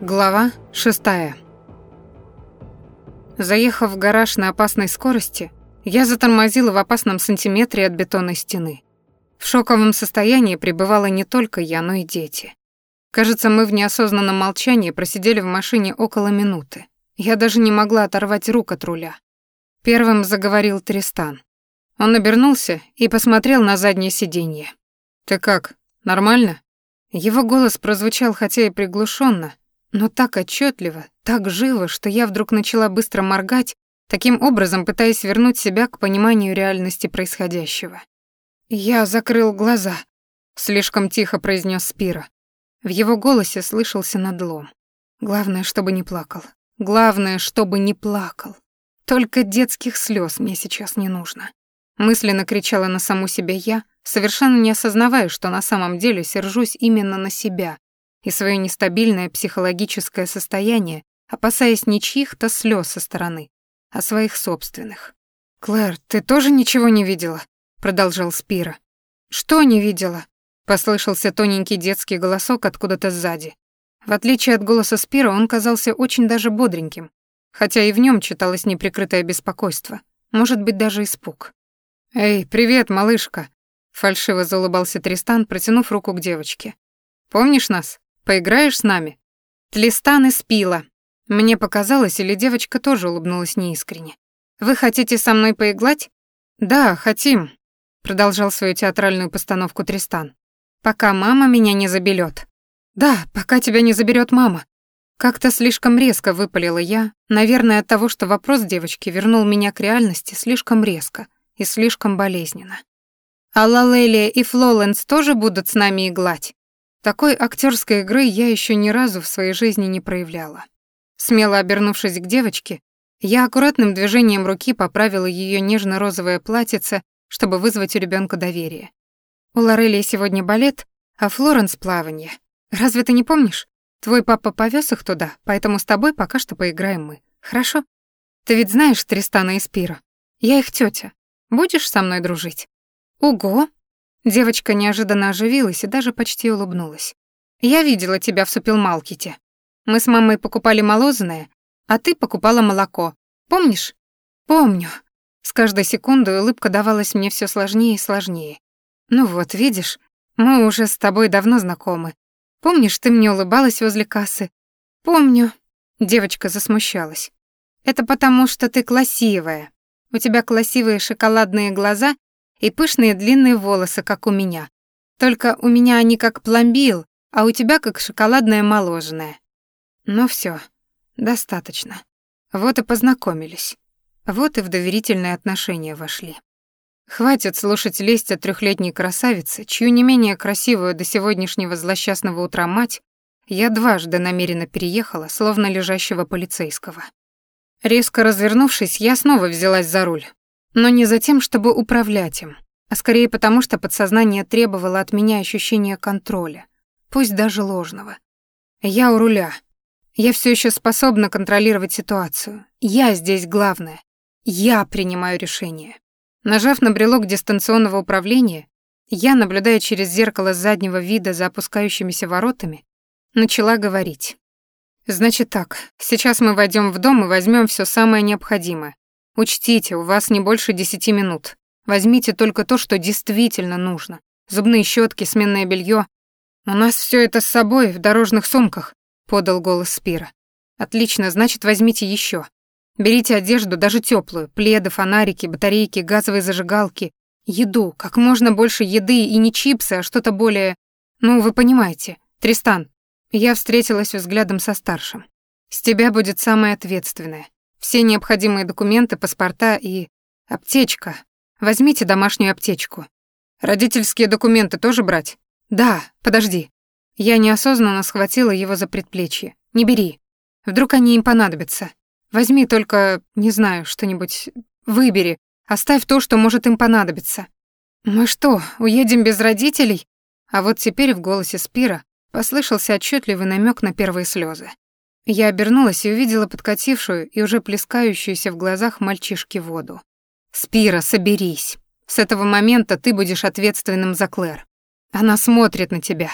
Глава шестая. Заехав в гараж на опасной скорости, я затормозила в опасном сантиметре от бетонной стены. В шоковом состоянии пребывала не только я, но и дети. Кажется, мы в неосознанном молчании просидели в машине около минуты. Я даже не могла оторвать рук от руля. Первым заговорил Тристан. Он обернулся и посмотрел на заднее сиденье. «Ты как, нормально?» Его голос прозвучал хотя и приглушенно, но так отчетливо, так живо, что я вдруг начала быстро моргать, таким образом пытаясь вернуть себя к пониманию реальности происходящего. «Я закрыл глаза», — слишком тихо произнес Спира. В его голосе слышался надлом. «Главное, чтобы не плакал. Главное, чтобы не плакал. Только детских слез мне сейчас не нужно». Мысленно кричала на саму себя я, совершенно не осознавая, что на самом деле сержусь именно на себя, и свое нестабильное психологическое состояние, опасаясь не чьих-то слез со стороны, а своих собственных. «Клэр, ты тоже ничего не видела?» — продолжал Спира. «Что не видела?» — послышался тоненький детский голосок откуда-то сзади. В отличие от голоса Спира, он казался очень даже бодреньким, хотя и в нем читалось неприкрытое беспокойство, может быть, даже испуг. «Эй, привет, малышка!» — фальшиво заулыбался Тристан, протянув руку к девочке. «Помнишь нас?» Поиграешь с нами?» Тлистан и спила. Мне показалось, или девочка тоже улыбнулась неискренне. «Вы хотите со мной поиглать?» «Да, хотим», — продолжал свою театральную постановку Тристан. «Пока мама меня не заберет. «Да, пока тебя не заберет мама». Как-то слишком резко выпалила я, наверное, от того, что вопрос девочки вернул меня к реальности слишком резко и слишком болезненно. «А Лалелия и Флоленс тоже будут с нами иглать?» Такой актерской игры я еще ни разу в своей жизни не проявляла. Смело обернувшись к девочке, я аккуратным движением руки поправила ее нежно-розовое платьице, чтобы вызвать у ребенка доверие. У Лорелии сегодня балет, а Флоренс плавание. Разве ты не помнишь? Твой папа повез их туда, поэтому с тобой пока что поиграем мы. Хорошо? Ты ведь знаешь Тристана и Спира? Я их тетя. Будешь со мной дружить? Уго, Девочка неожиданно оживилась и даже почти улыбнулась. «Я видела тебя в супермаркете. Мы с мамой покупали молозное, а ты покупала молоко. Помнишь?» «Помню». С каждой секундой улыбка давалась мне все сложнее и сложнее. «Ну вот, видишь, мы уже с тобой давно знакомы. Помнишь, ты мне улыбалась возле кассы?» «Помню». Девочка засмущалась. «Это потому, что ты красивая. У тебя красивые шоколадные глаза и пышные длинные волосы, как у меня. Только у меня они как пломбил, а у тебя как шоколадное моложное. Ну все, достаточно. Вот и познакомились. Вот и в доверительные отношения вошли. Хватит слушать лесть от трехлетней красавицы, чью не менее красивую до сегодняшнего злосчастного утра мать я дважды намеренно переехала, словно лежащего полицейского. Резко развернувшись, я снова взялась за руль, но не за тем, чтобы управлять им, а скорее потому, что подсознание требовало от меня ощущения контроля, пусть даже ложного. Я у руля. Я все еще способна контролировать ситуацию. Я здесь главное. Я принимаю решение. Нажав на брелок дистанционного управления, я, наблюдая через зеркало заднего вида за опускающимися воротами, начала говорить. «Значит так, сейчас мы войдем в дом и возьмем все самое необходимое, Учтите, у вас не больше десяти минут. Возьмите только то, что действительно нужно. Зубные щетки, сменное белье. У нас все это с собой в дорожных сумках, подал голос Спира. Отлично, значит, возьмите еще. Берите одежду, даже теплую, пледы, фонарики, батарейки, газовые зажигалки, еду, как можно больше еды и не чипсы, а что-то более... Ну, вы понимаете. Тристан, я встретилась взглядом со старшим. С тебя будет самое ответственное. Все необходимые документы, паспорта и... Аптечка. Возьмите домашнюю аптечку. Родительские документы тоже брать? Да, подожди. Я неосознанно схватила его за предплечье. Не бери. Вдруг они им понадобятся. Возьми только, не знаю, что-нибудь... Выбери. Оставь то, что может им понадобиться. Мы что, уедем без родителей? А вот теперь в голосе Спира послышался отчетливый намек на первые слезы. Я обернулась и увидела подкатившую и уже плескающуюся в глазах мальчишки воду. «Спира, соберись. С этого момента ты будешь ответственным за Клэр. Она смотрит на тебя.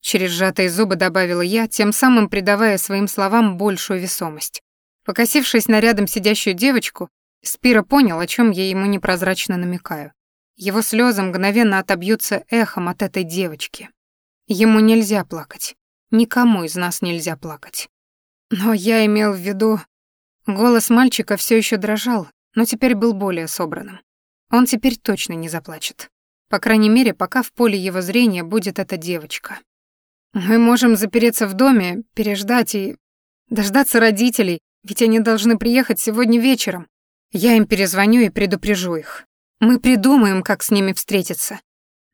через сжатые зубы добавила я, тем самым придавая своим словам большую весомость. Покосившись на рядом сидящую девочку, Спира понял, о чем я ему непрозрачно намекаю. Его слезы мгновенно отобьются эхом от этой девочки. Ему нельзя плакать. Никому из нас нельзя плакать. Но я имел в виду... Голос мальчика все еще дрожал, но теперь был более собранным. Он теперь точно не заплачет. По крайней мере, пока в поле его зрения будет эта девочка. Мы можем запереться в доме, переждать и... дождаться родителей, ведь они должны приехать сегодня вечером. Я им перезвоню и предупрежу их. Мы придумаем, как с ними встретиться.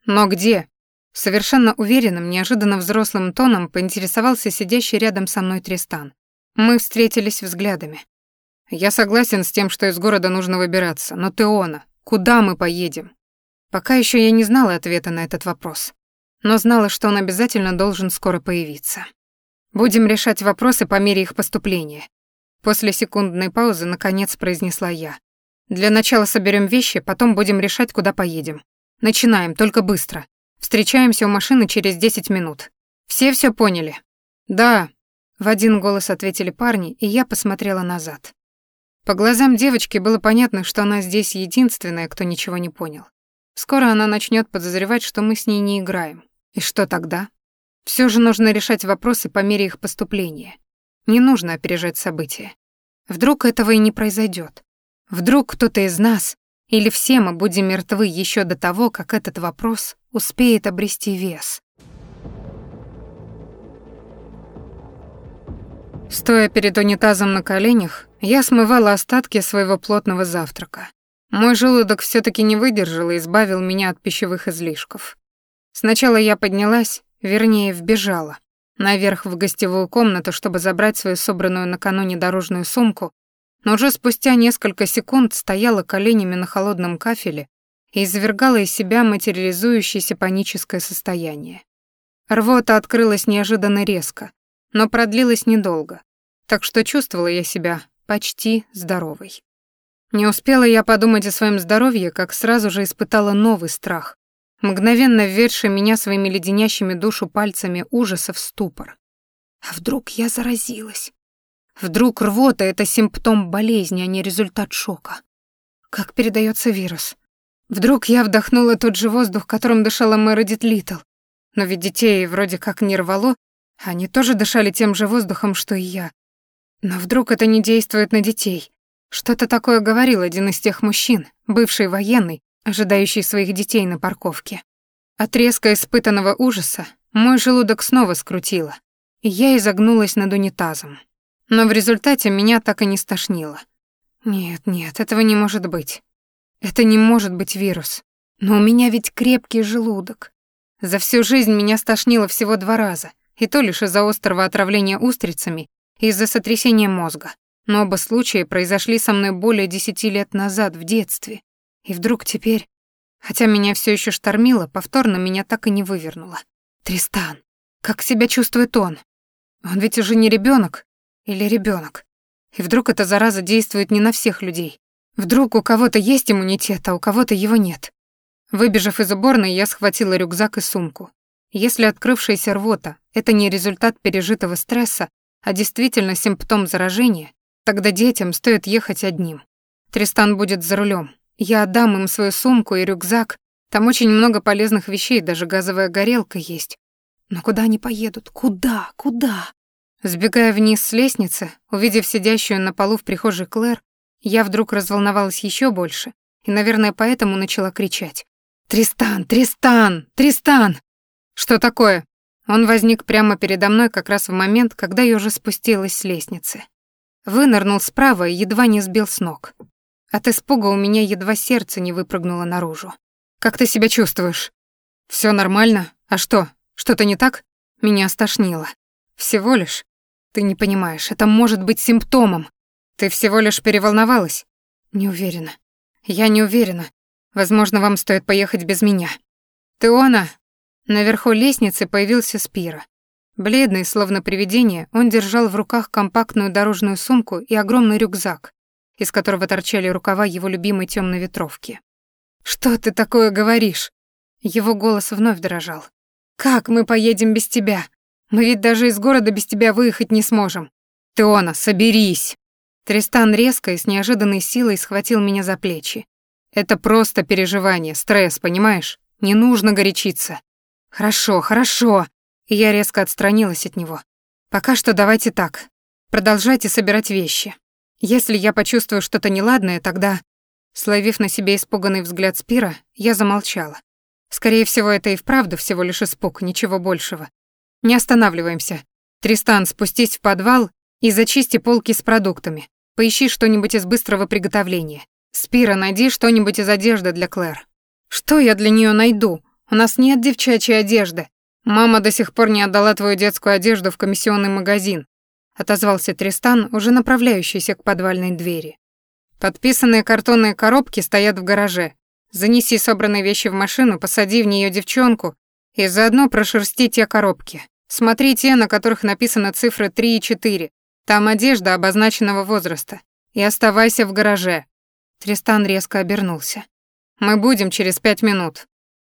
Но где? Совершенно уверенным, неожиданно взрослым тоном поинтересовался сидящий рядом со мной Тристан. Мы встретились взглядами. Я согласен с тем, что из города нужно выбираться, но Теона, куда мы поедем? Пока еще я не знала ответа на этот вопрос, но знала, что он обязательно должен скоро появиться. Будем решать вопросы по мере их поступления. После секундной паузы наконец произнесла я. Для начала соберем вещи, потом будем решать, куда поедем. Начинаем, только быстро. Встречаемся у машины через 10 минут. Все все поняли? Да, в один голос ответили парни, и я посмотрела назад. По глазам девочки было понятно, что она здесь единственная, кто ничего не понял. Скоро она начнет подозревать, что мы с ней не играем. И что тогда? Все же нужно решать вопросы по мере их поступления. Не нужно опережать события. Вдруг этого и не произойдет. Вдруг кто-то из нас или все мы будем мертвы еще до того, как этот вопрос успеет обрести вес. Стоя перед унитазом на коленях, я смывала остатки своего плотного завтрака. Мой желудок все таки не выдержал и избавил меня от пищевых излишков. Сначала я поднялась, вернее, вбежала, наверх в гостевую комнату, чтобы забрать свою собранную накануне дорожную сумку, но уже спустя несколько секунд стояла коленями на холодном кафеле и извергала из себя материализующееся паническое состояние. Рвота открылась неожиданно резко, но продлилась недолго, так что чувствовала я себя почти здоровой. Не успела я подумать о своем здоровье, как сразу же испытала новый страх, мгновенно введший меня своими леденящими душу пальцами ужаса в ступор. А вдруг я заразилась? Вдруг рвота — это симптом болезни, а не результат шока? Как передается вирус? Вдруг я вдохнула тот же воздух, которым дышала Мередит Литл. Но ведь детей вроде как не рвало, они тоже дышали тем же воздухом, что и я. Но вдруг это не действует на детей? Что-то такое говорил один из тех мужчин, бывший военный, ожидающий своих детей на парковке. От резко испытанного ужаса мой желудок снова скрутило, и я изогнулась над унитазом. Но в результате меня так и не стошнило. Нет, нет, этого не может быть. Это не может быть вирус. Но у меня ведь крепкий желудок. За всю жизнь меня стошнило всего два раза, и то лишь из-за острого отравления устрицами и из-за сотрясения мозга. Но оба случая произошли со мной более десяти лет назад, в детстве. И вдруг теперь, хотя меня все еще штормило, повторно меня так и не вывернуло. Тристан, как себя чувствует он? Он ведь уже не ребенок или ребенок. И вдруг эта зараза действует не на всех людей. Вдруг у кого-то есть иммунитет, а у кого-то его нет. Выбежав из уборной, я схватила рюкзак и сумку. Если открывшаяся рвота — это не результат пережитого стресса, а действительно симптом заражения, тогда детям стоит ехать одним. Тристан будет за рулем. Я отдам им свою сумку и рюкзак. Там очень много полезных вещей, даже газовая горелка есть. Но куда они поедут? Куда? Куда? Сбегая вниз с лестницы, увидев сидящую на полу в прихожей Клэр, я вдруг разволновалась еще больше и, наверное, поэтому начала кричать. «Тристан! Тристан! Тристан!» «Что такое?» Он возник прямо передо мной как раз в момент, когда я уже спустилась с лестницы. Вынырнул справа и едва не сбил с ног. От испуга у меня едва сердце не выпрыгнуло наружу. «Как ты себя чувствуешь?» «Всё нормально? А что, что-то не так?» Меня стошнило. «Всего лишь?» Ты не понимаешь, это может быть симптомом. Ты всего лишь переволновалась? Не уверена. Я не уверена. Возможно, вам стоит поехать без меня. Ты она? Наверху лестницы появился Спира. Бледный, словно привидение, он держал в руках компактную дорожную сумку и огромный рюкзак, из которого торчали рукава его любимой темной ветровки. «Что ты такое говоришь?» Его голос вновь дрожал. Как мы поедем без тебя? Мы ведь даже из города без тебя выехать не сможем. Теона, соберись. Тристан резко и с неожиданной силой схватил меня за плечи. Это просто переживание, стресс, понимаешь? Не нужно горячиться. Хорошо, хорошо. Я резко отстранилась от него. Пока что давайте так. Продолжайте собирать вещи. Если я почувствую что-то неладное, тогда... Словив на себе испуганный взгляд Спира, я замолчала. Скорее всего, это и вправду всего лишь испуг, ничего большего. Не останавливаемся. Тристан, спустись в подвал и зачисти полки с продуктами. Поищи что-нибудь из быстрого приготовления. Спира, найди что-нибудь из одежды для Клэр. Что я для нее найду? У нас нет девчачьей одежды. Мама до сих пор не отдала твою детскую одежду в комиссионный магазин, отозвался Тристан, уже направляющийся к подвальной двери. Подписанные картонные коробки стоят в гараже. Занеси собранные вещи в машину, посади в нее девчонку и заодно прошерсти те коробки. Смотри те, на которых написаны цифры 3 и 4. Там одежда обозначенного возраста. И оставайся в гараже. Тристан резко обернулся. Мы будем через пять минут.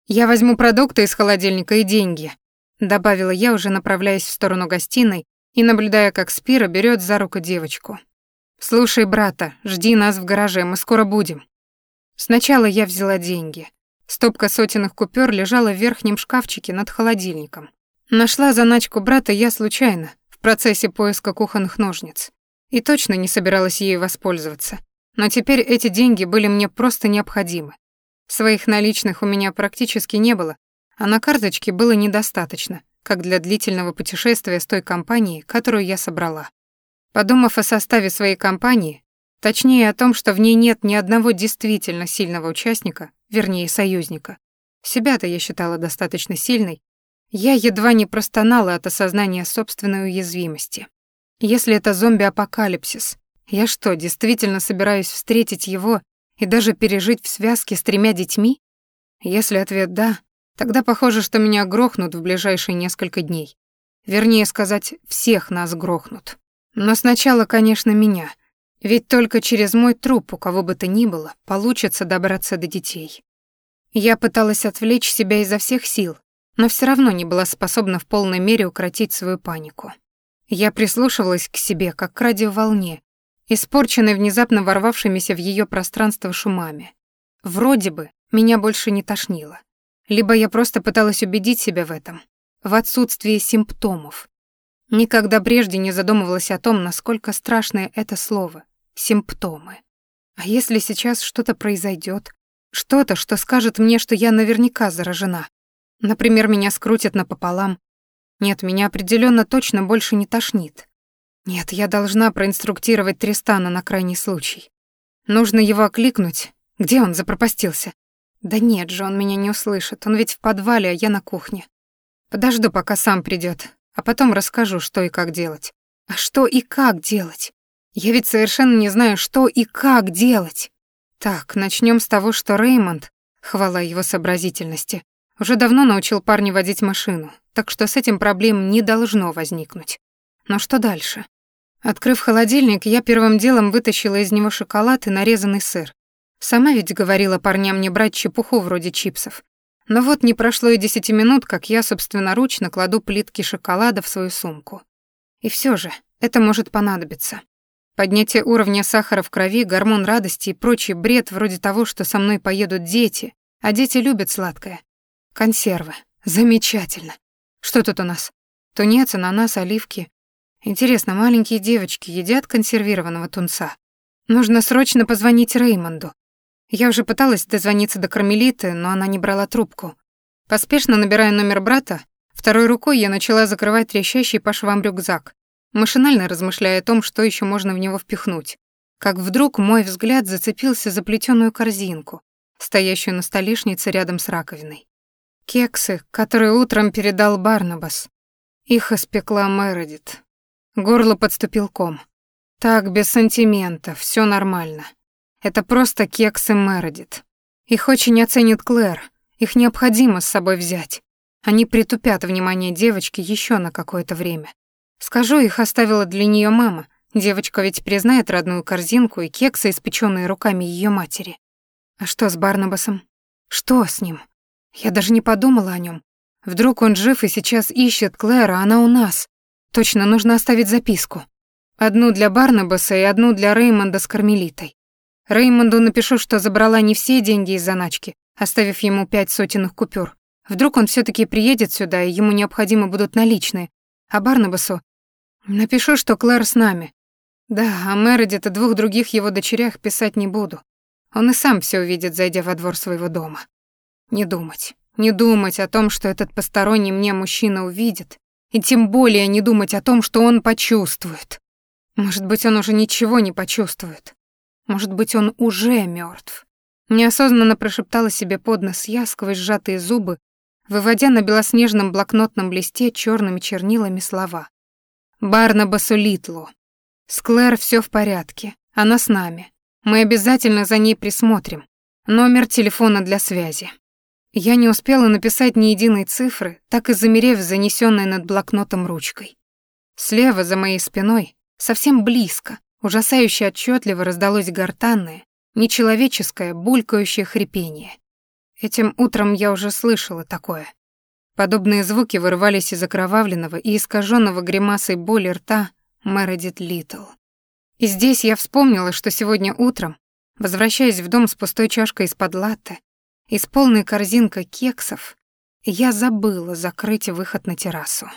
Я возьму продукты из холодильника и деньги, добавила я, уже направляясь в сторону гостиной и наблюдая, как Спира берет за руку девочку. Слушай, брата, жди нас в гараже, мы скоро будем. Сначала я взяла деньги. Стопка сотенных купюр лежала в верхнем шкафчике над холодильником. Нашла заначку брата я случайно, в процессе поиска кухонных ножниц. И точно не собиралась ею воспользоваться. Но теперь эти деньги были мне просто необходимы. Своих наличных у меня практически не было, а на карточке было недостаточно, как для длительного путешествия с той компанией, которую я собрала. Подумав о составе своей компании, точнее о том, что в ней нет ни одного действительно сильного участника, вернее, союзника, себя-то я считала достаточно сильной, я едва не простонала от осознания собственной уязвимости. Если это зомби-апокалипсис, я что, действительно собираюсь встретить его и даже пережить в связке с тремя детьми? Если ответ «да», тогда похоже, что меня грохнут в ближайшие несколько дней. Вернее сказать, всех нас грохнут. Но сначала, конечно, меня. Ведь только через мой труп, у кого бы то ни было, получится добраться до детей. Я пыталась отвлечь себя изо всех сил, но все равно не была способна в полной мере укротить свою панику. Я прислушивалась к себе, как к радиоволне, испорченной внезапно ворвавшимися в ее пространство шумами. Вроде бы меня больше не тошнило. Либо я просто пыталась убедить себя в этом, в отсутствии симптомов. Никогда прежде не задумывалась о том, насколько страшное это слово — симптомы. А если сейчас что-то произойдет, что-то, что скажет мне, что я наверняка заражена, Например, меня скрутят напополам. Нет, меня определенно точно больше не тошнит. Нет, я должна проинструктировать Тристана на крайний случай. Нужно его окликнуть. Где он запропастился? Да нет же, он меня не услышит. Он ведь в подвале, а я на кухне. Подожду, пока сам придет, а потом расскажу, что и как делать. А что и как делать? Я ведь совершенно не знаю, что и как делать. Так, начнем с того, что Реймонд, хвала его сообразительности, уже давно научил парня водить машину, так что с этим проблем не должно возникнуть. Но что дальше? Открыв холодильник, я первым делом вытащила из него шоколад и нарезанный сыр. Сама ведь говорила парням не брать чепуху вроде чипсов. Но вот не прошло и десяти минут, как я собственноручно кладу плитки шоколада в свою сумку. И все же, это может понадобиться. Поднятие уровня сахара в крови, гормон радости и прочий бред вроде того, что со мной поедут дети, а дети любят сладкое. Консервы. Замечательно. Что тут у нас? Тунец, ананас, оливки. Интересно, маленькие девочки едят консервированного тунца? Нужно срочно позвонить Реймонду. Я уже пыталась дозвониться до Кармелиты, но она не брала трубку. Поспешно набирая номер брата, второй рукой я начала закрывать трещащий по швам рюкзак, машинально размышляя о том, что еще можно в него впихнуть. Как вдруг мой взгляд зацепился за плетеную корзинку, стоящую на столешнице рядом с раковиной. Кексы, которые утром передал Барнабас. Их испекла Мередит. Горло подступил ком. Так, без сантиментов, все нормально. Это просто кексы Мередит. Их очень оценит Клэр. Их необходимо с собой взять. Они притупят внимание девочки еще на какое-то время. Скажу, их оставила для нее мама. Девочка ведь признает родную корзинку и кексы, испеченные руками ее матери. А что с Барнабасом? Что с ним? Я даже не подумала о нем. Вдруг он жив и сейчас ищет Клэра, а она у нас. Точно, нужно оставить записку. Одну для Барнабаса и одну для Реймонда с Кармелитой. Реймонду напишу, что забрала не все деньги из заначки, оставив ему пять сотенных купюр. Вдруг он все таки приедет сюда, и ему необходимы будут наличные. А Барнабасу напишу, что Клэр с нами. Да, о Мередит и двух других его дочерях писать не буду. Он и сам все увидит, зайдя во двор своего дома. Не думать, не думать о том, что этот посторонний мне мужчина увидит, и тем более не думать о том, что он почувствует. Может быть, он уже ничего не почувствует. Может быть, он уже мертв. Неосознанно прошептала себе под нос я сквозь сжатые зубы, выводя на белоснежном блокнотном листе черными чернилами слова. «Барнабасу Литлу. С Клэр всё в порядке. Она с нами. Мы обязательно за ней присмотрим. Номер телефона для связи». Я не успела написать ни единой цифры, так и замерев занесенной над блокнотом ручкой. Слева, за моей спиной, Совсем близко, ужасающе отчетливо раздалось гортанное, нечеловеческое, булькающее хрипение. Этим утром я уже слышала такое. Подобные звуки вырывались из окровавленного и искаженного гримасой боли рта Мередит Литл. И здесь я вспомнила, что сегодня утром, возвращаясь в дом с пустой чашкой из-под латте и с полной корзинкой кексов, я забыла закрыть выход на террасу.